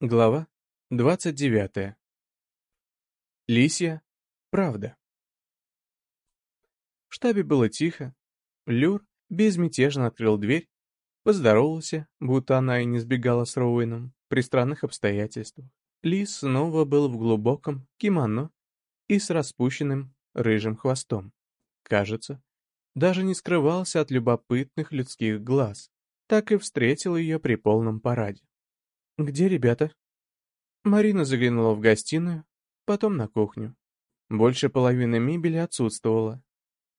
Глава 29. Лисия. Правда. В штабе было тихо. Люр безмятежно открыл дверь, поздоровался, будто она и не сбегала с Роуэном при странных обстоятельствах. Лис снова был в глубоком кимоно и с распущенным рыжим хвостом. Кажется, даже не скрывался от любопытных людских глаз, так и встретил ее при полном параде. «Где ребята?» Марина заглянула в гостиную, потом на кухню. Больше половины мебели отсутствовала.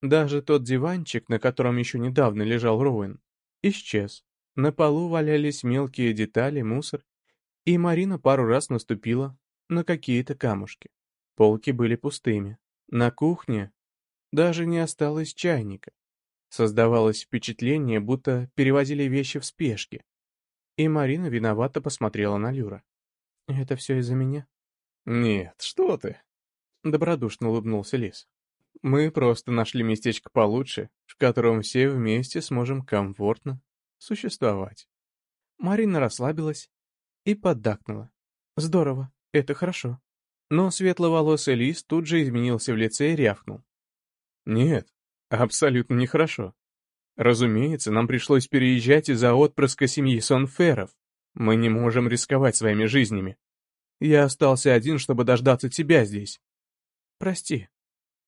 Даже тот диванчик, на котором еще недавно лежал Роуэн, исчез. На полу валялись мелкие детали, мусор, и Марина пару раз наступила на какие-то камушки. Полки были пустыми. На кухне даже не осталось чайника. Создавалось впечатление, будто перевозили вещи в спешке. И Марина виновато посмотрела на Люра. «Это все из-за меня?» «Нет, что ты!» — добродушно улыбнулся Лис. «Мы просто нашли местечко получше, в котором все вместе сможем комфортно существовать». Марина расслабилась и поддакнула. «Здорово, это хорошо». Но светловолосый Лис тут же изменился в лице и рявкнул. «Нет, абсолютно нехорошо. Разумеется, нам пришлось переезжать из-за отпрыска семьи Сонферов. Мы не можем рисковать своими жизнями. Я остался один, чтобы дождаться тебя здесь. Прости.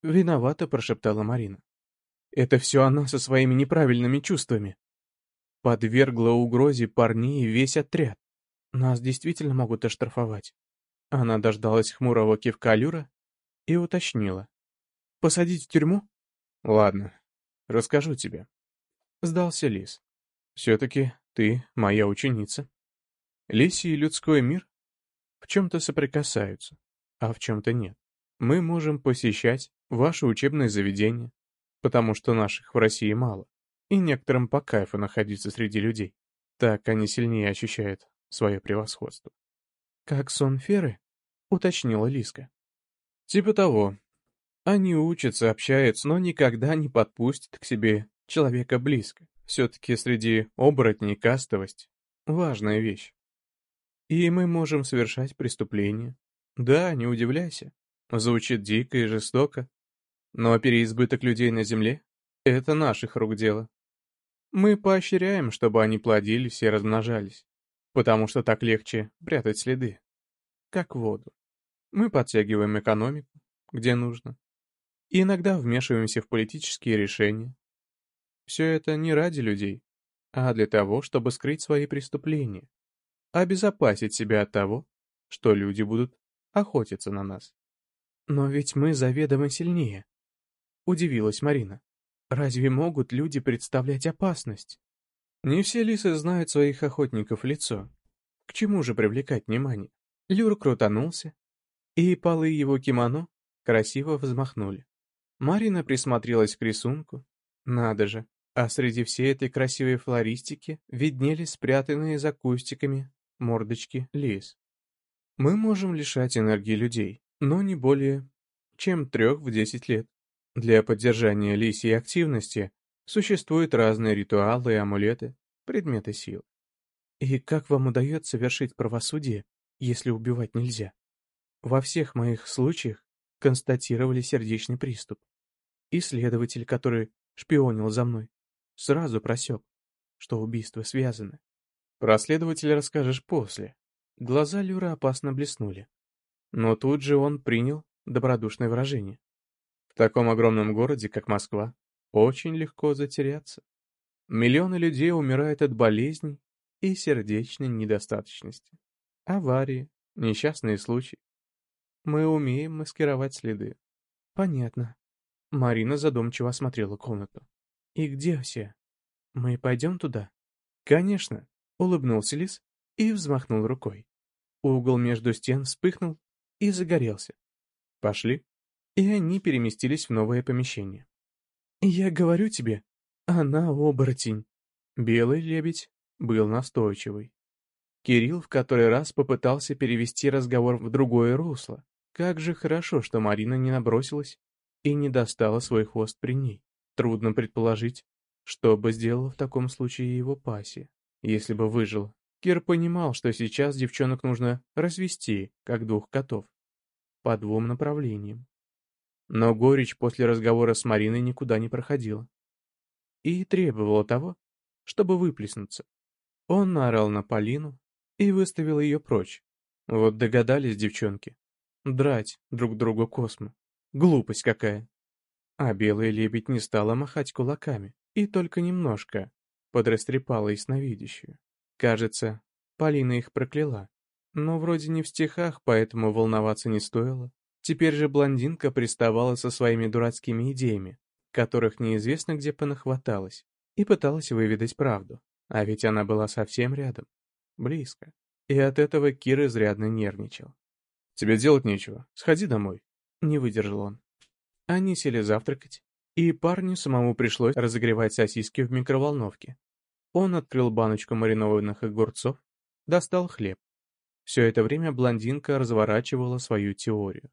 Виновата, прошептала Марина. Это все она со своими неправильными чувствами. Подвергла угрозе парней весь отряд. Нас действительно могут оштрафовать. Она дождалась хмурого кивка Люра и уточнила. «Посадить в тюрьму?» «Ладно, расскажу тебе. Сдался лис. Все-таки ты моя ученица. Лисий и людской мир в чем-то соприкасаются, а в чем-то нет. Мы можем посещать ваши учебные заведения, потому что наших в России мало, и некоторым по кайфу находиться среди людей. Так они сильнее ощущают свое превосходство. «Как сон Феры?» — уточнила Лиска. «Типа того. Они учатся, общаются, но никогда не подпустят к себе человека близко. Все-таки среди оборотней кастовость — важная вещь. И мы можем совершать преступления. Да, не удивляйся. Звучит дико и жестоко. Но переизбыток людей на Земле — это наших рук дело. Мы поощряем, чтобы они плодились и размножались, потому что так легче прятать следы. Как воду. Мы подтягиваем экономику, где нужно. И иногда вмешиваемся в политические решения, все это не ради людей, а для того, чтобы скрыть свои преступления, обезопасить себя от того, что люди будут охотиться на нас. Но ведь мы заведомо сильнее, удивилась Марина. Разве могут люди представлять опасность? Не все лисы знают своих охотников лицо. К чему же привлекать внимание? Люр крутанулся, и полы его кимоно красиво взмахнули. Марина присмотрелась к рисунку. Надо же, а среди всей этой красивой флористики виднелись спрятанные за кустиками мордочки лис. Мы можем лишать энергии людей, но не более чем трех в десять лет. Для поддержания лисьей активности существуют разные ритуалы и амулеты, предметы сил. И как вам удается вершить правосудие, если убивать нельзя? Во всех моих случаях констатировали сердечный приступ. Исследователь, который шпионил за мной, сразу просек, что убийства связаны. Про следователя расскажешь после. Глаза Люра опасно блеснули. Но тут же он принял добродушное выражение. В таком огромном городе, как Москва, очень легко затеряться. Миллионы людей умирают от болезней и сердечной недостаточности. Аварии, несчастные случаи. Мы умеем маскировать следы. Понятно. Марина задумчиво осмотрела комнату. «И где все? Мы пойдем туда?» «Конечно», — улыбнулся Лис и взмахнул рукой. Угол между стен вспыхнул и загорелся. «Пошли». И они переместились в новое помещение. «Я говорю тебе, она оборотень». Белый лебедь был настойчивый. Кирилл в который раз попытался перевести разговор в другое русло. Как же хорошо, что Марина не набросилась и не достала свой хвост при ней. Трудно предположить, что бы сделала в таком случае его пассия, если бы выжила. Кир понимал, что сейчас девчонок нужно развести, как двух котов, по двум направлениям. Но горечь после разговора с Мариной никуда не проходила. И требовала того, чтобы выплеснуться. Он наорал на Полину и выставил ее прочь. Вот догадались девчонки. Драть друг другу космо. Глупость какая. А белый лебедь не стала махать кулаками, и только немножко подрастрепала ясновидящую. Кажется, Полина их прокляла. Но вроде не в стихах, поэтому волноваться не стоило. Теперь же блондинка приставала со своими дурацкими идеями, которых неизвестно где понахваталась, и пыталась выведать правду. А ведь она была совсем рядом, близко. И от этого Кир изрядно нервничал. «Тебе делать нечего, сходи домой», — не выдержал он. Они сели завтракать, и парню самому пришлось разогревать сосиски в микроволновке, он открыл баночку маринованных огурцов, достал хлеб. Все это время блондинка разворачивала свою теорию,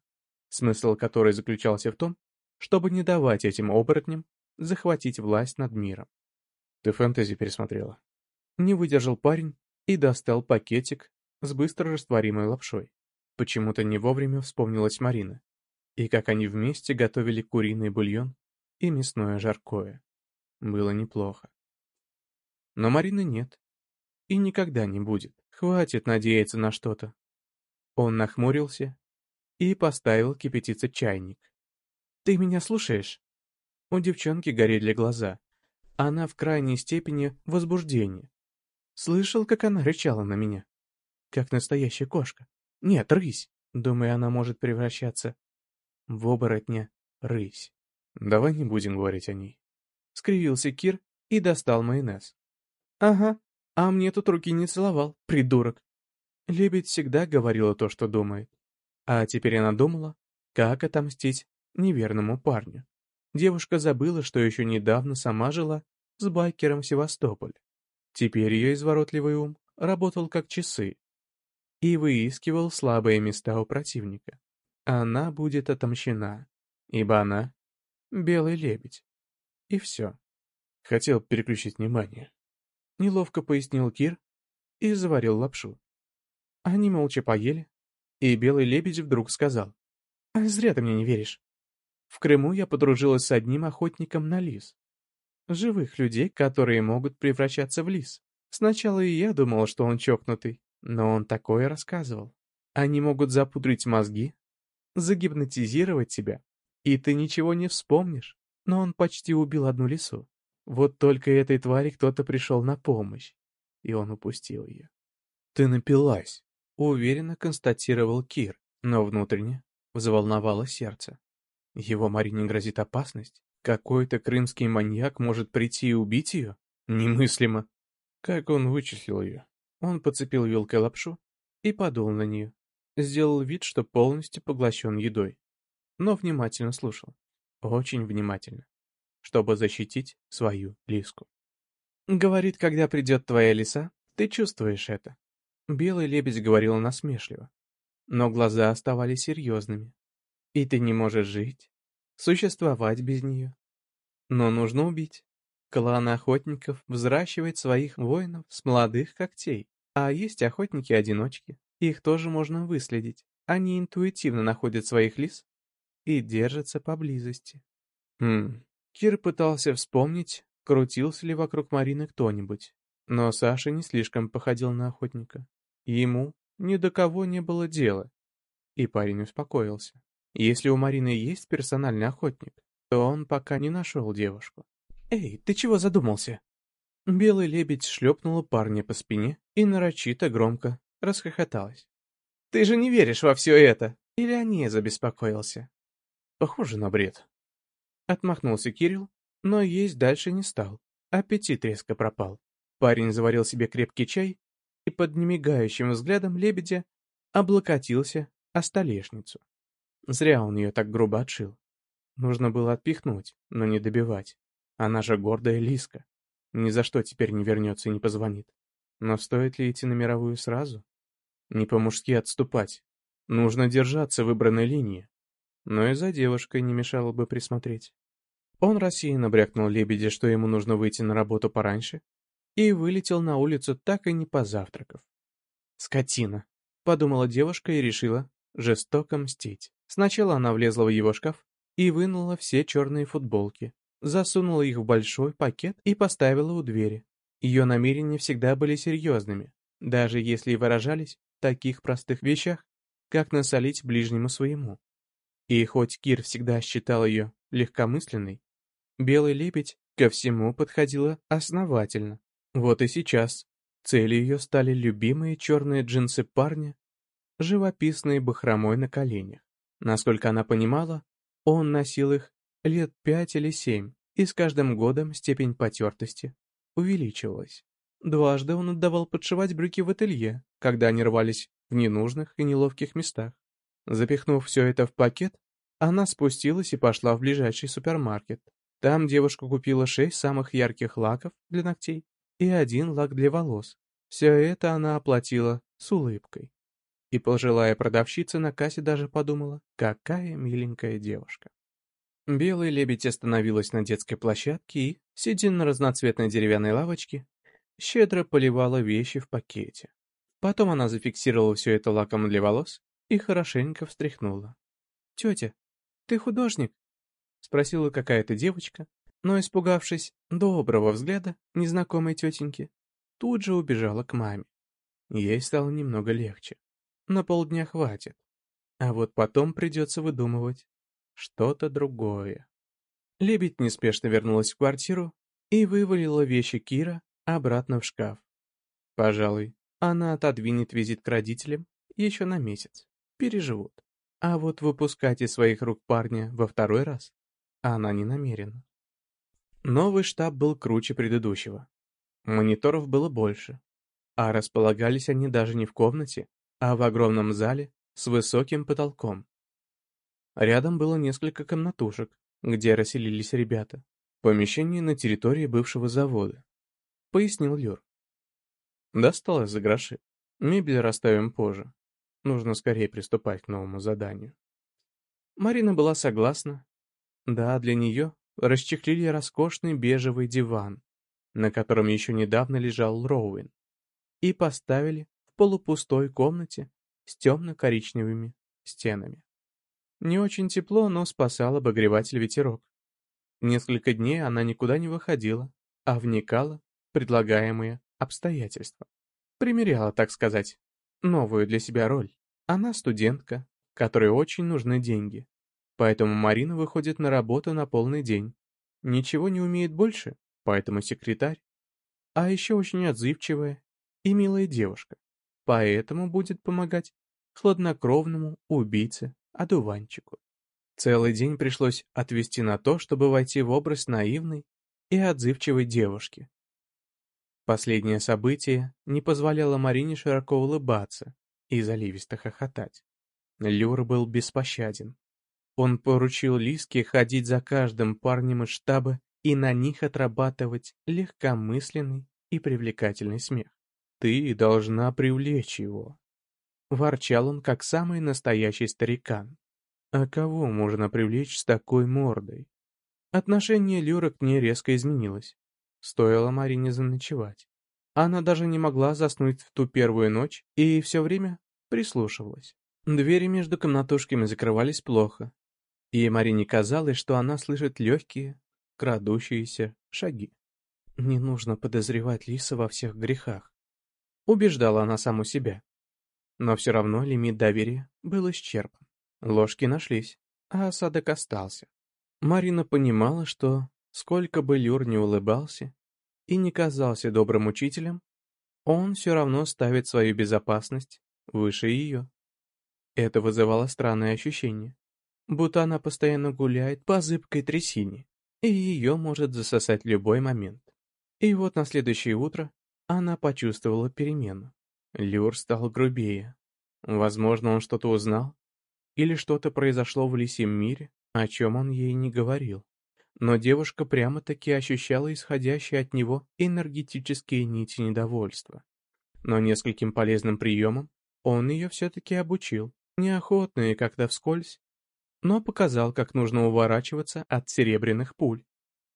смысл которой заключался в том, чтобы не давать этим оборотням захватить власть над миром. «Ты фэнтези пересмотрела?» Не выдержал парень и достал пакетик с быстро растворимой лапшой. Почему-то не вовремя вспомнилась Марина, и как они вместе готовили куриный бульон и мясное жаркое. Было неплохо. Но Марины нет. И никогда не будет. Хватит надеяться на что-то. Он нахмурился и поставил кипятиться чайник. «Ты меня слушаешь?» У девчонки горели глаза. Она в крайней степени возбуждения. Слышал, как она рычала на меня. Как настоящая кошка. Нет, рысь. Думаю, она может превращаться в оборотня рысь. Давай не будем говорить о ней. Скривился Кир и достал майонез. Ага, а мне тут руки не целовал, придурок. Лебедь всегда говорила то, что думает. А теперь она думала, как отомстить неверному парню. Девушка забыла, что еще недавно сама жила с байкером в Севастополе. Теперь ее изворотливый ум работал как часы и выискивал слабые места у противника. Она будет отомщена, ибо она — белый лебедь. И все. Хотел переключить внимание. Неловко пояснил Кир и заварил лапшу. Они молча поели, и белый лебедь вдруг сказал. «А зря ты мне не веришь. В Крыму я подружилась с одним охотником на лис. Живых людей, которые могут превращаться в лис. Сначала и я думал, что он чокнутый, но он такое рассказывал. Они могут запудрить мозги, загипнотизировать тебя, и ты ничего не вспомнишь. Но он почти убил одну лису. Вот только этой твари кто-то пришел на помощь, и он упустил ее. «Ты напилась», — уверенно констатировал Кир, но внутренне взволновало сердце. Его Марине грозит опасность? Какой-то крымский маньяк может прийти и убить ее? Немыслимо. Как он вычислил ее? Он подцепил вилкой лапшу и подул на нее. Сделал вид, что полностью поглощен едой. Но внимательно слушал. Очень внимательно чтобы защитить свою Лиску. Говорит, когда придет твоя лиса, ты чувствуешь это. Белый лебедь говорил насмешливо, но глаза оставались серьезными. И ты не можешь жить, существовать без нее. Но нужно убить. Клан охотников взращивает своих воинов с молодых когтей, а есть охотники-одиночки. Их тоже можно выследить. Они интуитивно находят своих лис и держатся поблизости. Хм, Кир пытался вспомнить, крутился ли вокруг Марины кто-нибудь, но Саша не слишком походил на охотника. Ему ни до кого не было дела, и парень успокоился. Если у Марины есть персональный охотник, то он пока не нашел девушку. «Эй, ты чего задумался?» Белый лебедь шлепнула парня по спине и нарочито громко расхохоталась. «Ты же не веришь во все это?» Или о ней забеспокоился? Похоже на бред. Отмахнулся Кирилл, но есть дальше не стал. Аппетит резко пропал. Парень заварил себе крепкий чай и под немигающим взглядом лебедя облокотился о столешницу. Зря он ее так грубо отшил. Нужно было отпихнуть, но не добивать. Она же гордая Лиска. Ни за что теперь не вернется и не позвонит. Но стоит ли идти на мировую сразу? Не по-мужски отступать. Нужно держаться выбранной линии. Но и за девушкой не мешало бы присмотреть. Он рассеянно брякнул лебеде, что ему нужно выйти на работу пораньше, и вылетел на улицу, так и не позавтракав. «Скотина», — подумала девушка и решила жестоко мстить. Сначала она влезла в его шкаф и вынула все черные футболки, засунула их в большой пакет и поставила у двери. Ее намерения всегда были серьезными, даже если и выражались таких простых вещах, как насолить ближнему своему. И хоть Кир всегда считал ее легкомысленной, белый лебедь ко всему подходила основательно. Вот и сейчас целью ее стали любимые черные джинсы парня, живописные бахромой на коленях. Насколько она понимала, он носил их лет пять или семь, и с каждым годом степень потертости увеличивалась. Дважды он отдавал подшивать брюки в ателье, когда они рвались в ненужных и неловких местах. Запихнув все это в пакет, она спустилась и пошла в ближайший супермаркет. Там девушка купила шесть самых ярких лаков для ногтей и один лак для волос. Все это она оплатила с улыбкой. И пожилая продавщица на кассе даже подумала, какая миленькая девушка. Белый лебедь остановилась на детской площадке и, сидя на разноцветной деревянной лавочке, щедро поливала вещи в пакете. Потом она зафиксировала все это лаком для волос и хорошенько встряхнула. «Тетя, ты художник?» — спросила какая-то девочка, но, испугавшись доброго взгляда незнакомой тетеньки, тут же убежала к маме. Ей стало немного легче. На полдня хватит. А вот потом придется выдумывать что-то другое. Лебедь неспешно вернулась в квартиру и вывалила вещи Кира обратно в шкаф. Пожалуй, она отодвинет визит к родителям еще на месяц. Переживут. А вот выпускать из своих рук парня во второй раз она не намерена. Новый штаб был круче предыдущего. Мониторов было больше, а располагались они даже не в комнате, а в огромном зале с высоким потолком. Рядом было несколько комнатушек, где расселились ребята. Помещение на территории бывшего завода. Пояснил Люр. Досталось за гроши. Мебель расставим позже. Нужно скорее приступать к новому заданию. Марина была согласна. Да, для нее расчехлили роскошный бежевый диван, на котором еще недавно лежал Роуэн, и поставили в полупустой комнате с темно-коричневыми стенами. Не очень тепло, но спасал обогреватель ветерок. Несколько дней она никуда не выходила, а вникала предлагаемые обстоятельства. Примеряла, так сказать, новую для себя роль. Она студентка, которой очень нужны деньги, Поэтому Марина выходит на работу на полный день. Ничего не умеет больше, поэтому секретарь. А еще очень отзывчивая и милая девушка. Поэтому будет помогать хладнокровному убийце-одуванчику. Целый день пришлось отвести на то, чтобы войти в образ наивной и отзывчивой девушки. Последнее событие не позволяло Марине широко улыбаться и заливисто хохотать. Люр был беспощаден. Он поручил Лиске ходить за каждым парнем из штаба и на них отрабатывать легкомысленный и привлекательный смех. «Ты должна привлечь его», — ворчал он, как самый настоящий старикан. «А кого можно привлечь с такой мордой?» Отношение Люра к ней резко изменилось. Стоило Марине заночевать. Она даже не могла заснуть в ту первую ночь и все время прислушивалась. Двери между комнатушками закрывались плохо, и Марине казалось, что она слышит легкие, крадущиеся шаги. Не нужно подозревать Лиса во всех грехах. Убеждала она саму себя. Но все равно лимит доверия был исчерпан. Ложки нашлись, а осадок остался. Марина понимала, что, сколько бы Люр не улыбался и не казался добрым учителем, он все равно ставит свою безопасность выше ее. Это вызывало странное ощущение будто она постоянно гуляет по зыбкой трясине, и ее может засосать любой момент. И вот на следующее утро она почувствовала перемену. Люр стал грубее. Возможно, он что-то узнал, или что-то произошло в лисьем мире, о чем он ей не говорил. Но девушка прямо-таки ощущала исходящие от него энергетические нити недовольства. Но нескольким полезным приемам он ее все-таки обучил, неохотно и как-то вскользь, но показал, как нужно уворачиваться от серебряных пуль,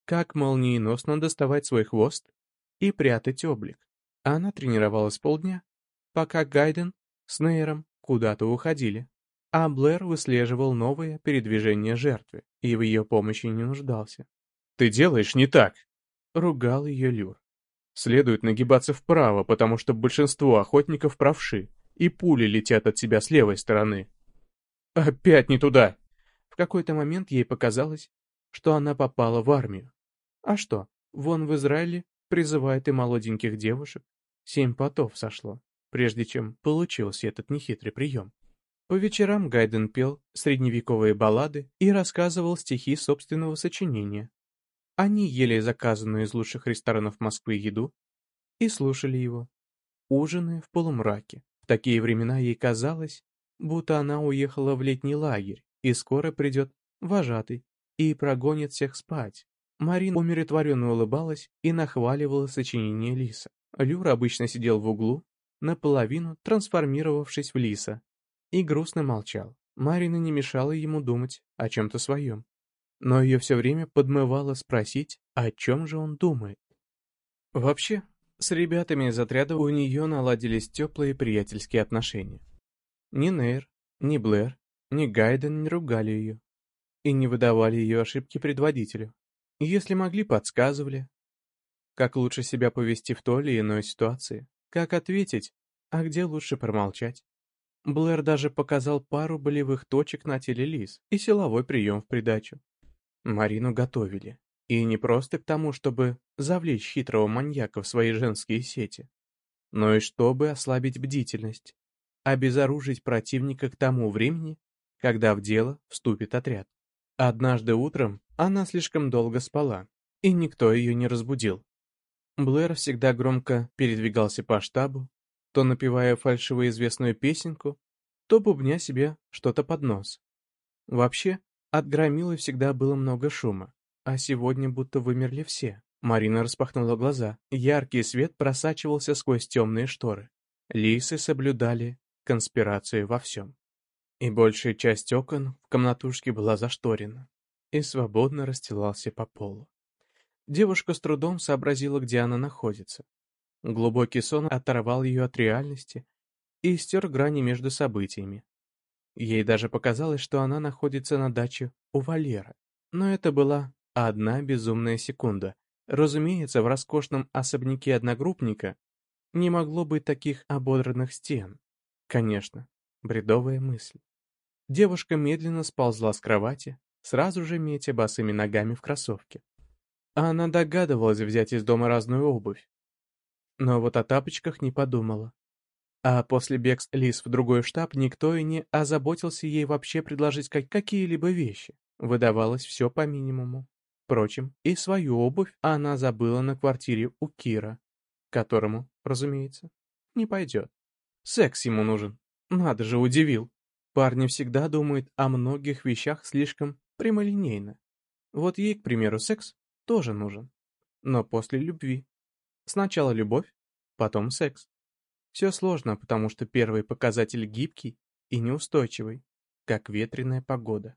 как молниеносно доставать свой хвост и прятать облик. Она тренировалась полдня, пока Гайден с Нейром куда-то уходили, а Блэр выслеживал новое передвижение жертвы и в ее помощи не нуждался. «Ты делаешь не так!» — ругал ее Люр. «Следует нагибаться вправо, потому что большинство охотников правши, и пули летят от тебя с левой стороны». «Опять не туда!» В какой-то момент ей показалось, что она попала в армию. А что, вон в Израиле призывают и молоденьких девушек. Семь потов сошло, прежде чем получился этот нехитрый прием. По вечерам Гайден пел средневековые баллады и рассказывал стихи собственного сочинения. Они ели заказанную из лучших ресторанов Москвы еду и слушали его, ужиная в полумраке. В такие времена ей казалось, будто она уехала в летний лагерь, и скоро придет вожатый и прогонит всех спать. Марина умиротворенно улыбалась и нахваливала сочинение Лиса. Люр обычно сидел в углу, наполовину трансформировавшись в Лиса, и грустно молчал. Марина не мешала ему думать о чем-то своем, но ее все время подмывало спросить, о чем же он думает. Вообще, с ребятами из отряда у нее наладились теплые приятельские отношения. Ни Нейр, ни Блэр ни Гайден не ругали ее и не выдавали ее ошибки предводителю. Если могли, подсказывали, как лучше себя повести в той или иной ситуации, как ответить, а где лучше промолчать. Блэр даже показал пару болевых точек на теле Лиз и силовой прием в придачу. Марину готовили. И не просто к тому, чтобы завлечь хитрого маньяка в свои женские сети, но и чтобы ослабить бдительность, обезоружить противника к тому времени, когда в дело вступит отряд. Однажды утром она слишком долго спала, и никто ее не разбудил. Блэр всегда громко передвигался по штабу, то напевая фальшиво известную песенку, то бубня себе что-то под нос. Вообще, от громилы всегда было много шума, а сегодня будто вымерли все. Марина распахнула глаза, яркий свет просачивался сквозь темные шторы. Лисы соблюдали конспирацию во всем и большая часть окон в комнатушке была зашторена и свободно расстилался по полу. Девушка с трудом сообразила, где она находится. Глубокий сон оторвал ее от реальности и стер грани между событиями. Ей даже показалось, что она находится на даче у Валера. Но это была одна безумная секунда. Разумеется, в роскошном особняке одногруппника не могло быть таких ободранных стен. Конечно, бредовая мысль. Девушка медленно сползла с кровати, сразу же метя босыми ногами в кроссовки. Она догадывалась взять из дома разную обувь, но вот о тапочках не подумала. А после бегс Лис в другой штаб никто и не озаботился ей вообще предложить как какие-либо вещи. Выдавалось все по минимуму. Впрочем, и свою обувь она забыла на квартире у Кира, которому, разумеется, не пойдет. Секс ему нужен. Надо же, удивил. Парни всегда думают о многих вещах слишком прямолинейно. Вот ей, к примеру, секс тоже нужен. Но после любви. Сначала любовь, потом секс. Все сложно, потому что первый показатель гибкий и неустойчивый, как ветреная погода.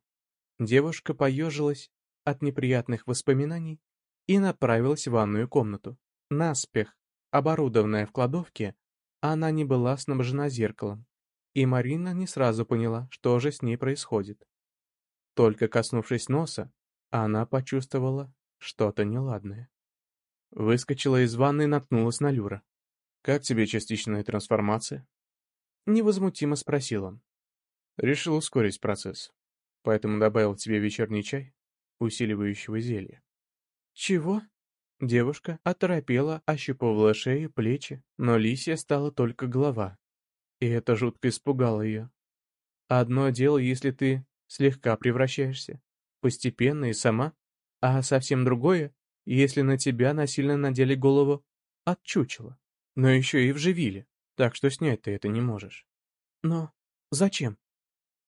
Девушка поежилась от неприятных воспоминаний и направилась в ванную комнату. Наспех, оборудованная в кладовке, она не была снабжена зеркалом, и Марина не сразу поняла, что же с ней происходит. Только коснувшись носа, она почувствовала что-то неладное. Выскочила из ванны и наткнулась на Люра. «Как тебе частичная трансформация?» Невозмутимо спросил он. Решил ускорить процесс, поэтому добавил тебе вечерний чай, усиливающего зелье. «Чего?» Девушка оторопела, ощупывала шею, плечи, но лисья стала только голова, и это жутко испугало ее. Одно дело, если ты слегка превращаешься, постепенно и сама, а совсем другое, если на тебя насильно надели голову от чучела, но еще и вживили, так что снять ты это не можешь. Но зачем?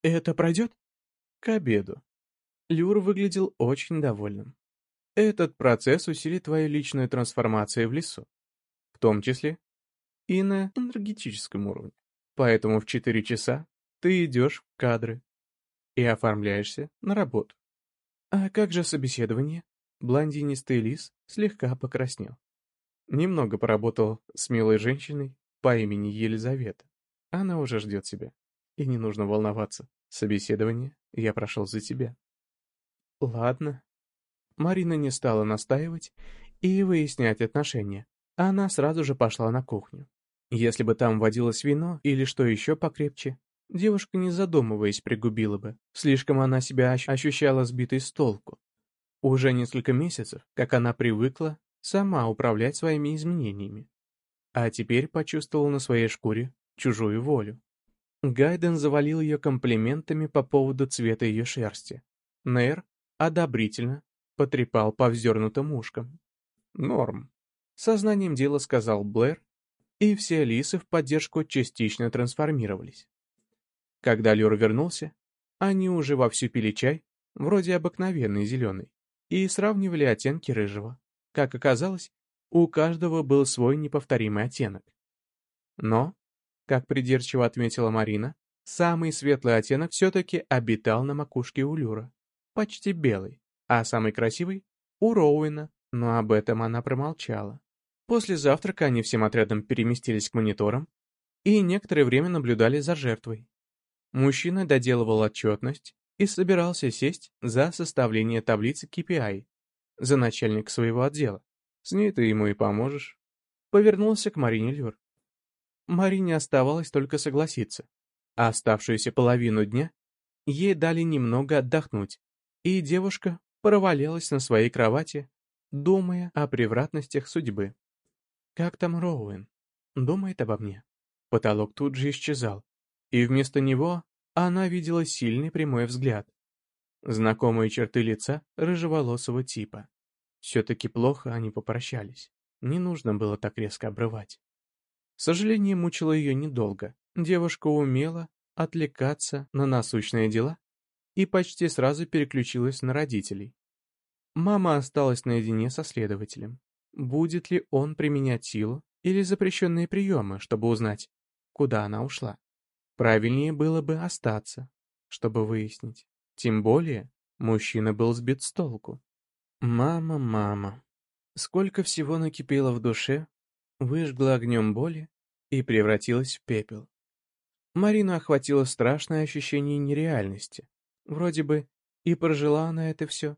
Это пройдет? К обеду. Люр выглядел очень довольным. Этот процесс усилит твою личную трансформацию в лесу, в том числе и на энергетическом уровне. Поэтому в 4 часа ты идешь в кадры и оформляешься на работу. А как же собеседование? Блондинистый лис слегка покраснел. Немного поработал с милой женщиной по имени Елизавета. Она уже ждет тебя. И не нужно волноваться. Собеседование я прошел за тебя. Ладно. Марина не стала настаивать и выяснять отношения. Она сразу же пошла на кухню. Если бы там водилось вино или что еще покрепче, девушка, не задумываясь, пригубила бы. Слишком она себя ощущала сбитой с толку. Уже несколько месяцев, как она привыкла сама управлять своими изменениями. А теперь почувствовала на своей шкуре чужую волю. Гайден завалил ее комплиментами по поводу цвета ее шерсти. Нейр одобрительно потрепал по вздернутым ушкам. «Норм», — сознанием дела сказал Блэр, и все лисы в поддержку частично трансформировались. Когда Люр вернулся, они уже вовсю пили чай, вроде обыкновенный зеленый, и сравнивали оттенки рыжего. Как оказалось, у каждого был свой неповторимый оттенок. Но, как придирчиво отметила Марина, самый светлый оттенок все-таки обитал на макушке у Люра, почти белый, а самый красивый — у Роуэна, но об этом она промолчала. После завтрака они всем отрядом переместились к мониторам и некоторое время наблюдали за жертвой. Мужчина доделывал отчетность и собирался сесть за составление таблицы KPI за начальник своего отдела. С ней ты ему и поможешь. Повернулся к Марине Люр. Марине оставалось только согласиться. А оставшуюся половину дня ей дали немного отдохнуть, и девушка провалилась на своей кровати, думая о превратностях судьбы. Как там Роуэн? Думает обо мне. Потолок тут же исчезал, и вместо него она видела сильный прямой взгляд. Знакомые черты лица рыжеволосого типа. Все-таки плохо они попрощались. Не нужно было так резко обрывать. Сожаление мучило ее недолго. Девушка умела отвлекаться на насущные дела и почти сразу переключилась на родителей. Мама осталась наедине со следователем. Будет ли он применять силу или запрещенные приемы, чтобы узнать, куда она ушла? Правильнее было бы остаться, чтобы выяснить. Тем более, мужчина был сбит с толку. Мама, мама. Сколько всего накипело в душе, выжгла огнем боли и превратилась в пепел. Марину охватило страшное ощущение нереальности. Вроде бы и прожила она это все,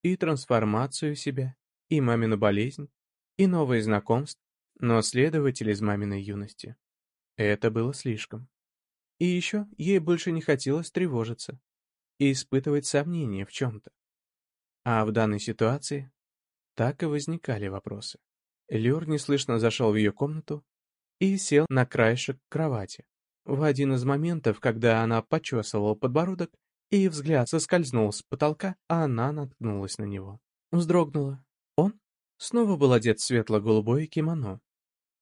и трансформацию себя, и мамину болезнь, и новые знакомства, но следователь из маминой юности. Это было слишком. И еще ей больше не хотелось тревожиться и испытывать сомнения в чем-то. А в данной ситуации так и возникали вопросы. Люр неслышно зашел в ее комнату и сел на краешек кровати. В один из моментов, когда она почесывала подбородок, и взгляд соскользнул с потолка, она наткнулась на него. Вздрогнула. Он снова был одет в светло-голубое кимоно,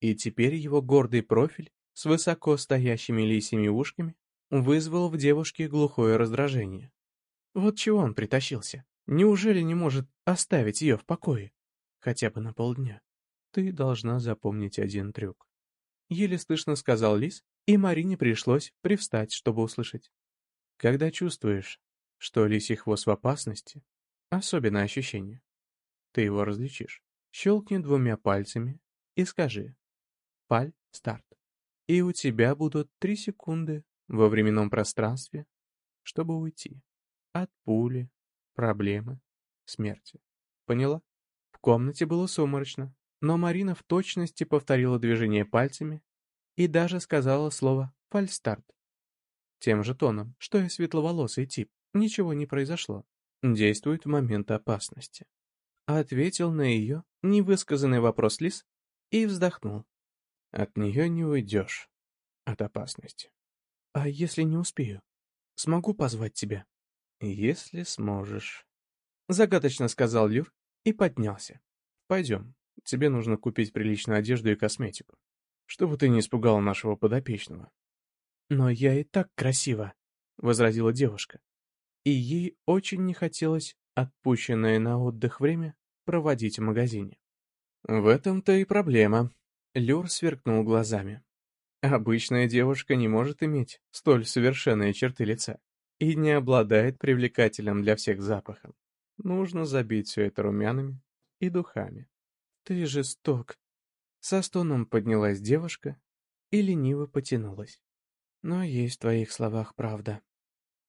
и теперь его гордый профиль с высоко стоящими лисьими ушками вызвал в девушке глухое раздражение. Вот чего он притащился? Неужели не может оставить ее в покое? Хотя бы на полдня. Ты должна запомнить один трюк. Еле слышно сказал Лис, и Марине пришлось привстать, чтобы услышать. Когда чувствуешь, что лисий хвост в опасности, особенное ощущение. Ты его различишь. Щелкни двумя пальцами и скажи «Паль, старт». И у тебя будут три секунды во временном пространстве, чтобы уйти от пули, проблемы, смерти. Поняла? В комнате было сумрачно, но Марина в точности повторила движение пальцами и даже сказала слово «фальстарт». Тем же тоном, что и светловолосый тип. Ничего не произошло. Действует в момент опасности. Ответил на ее невысказанный вопрос Лис и вздохнул. От нее не уйдешь. От опасности. А если не успею? Смогу позвать тебя? «Если сможешь», — загадочно сказал Люр и поднялся. «Пойдем, тебе нужно купить приличную одежду и косметику, чтобы ты не испугал нашего подопечного». «Но я и так красива», — возразила девушка. И ей очень не хотелось отпущенное на отдых время проводить в магазине. «В этом-то и проблема», — Люр сверкнул глазами. «Обычная девушка не может иметь столь совершенные черты лица и не обладает привлекательным для всех запахом. Нужно забить все это румянами и духами. «Ты жесток», Со стоном поднялась девушка и лениво потянулась. Но есть в твоих словах правда.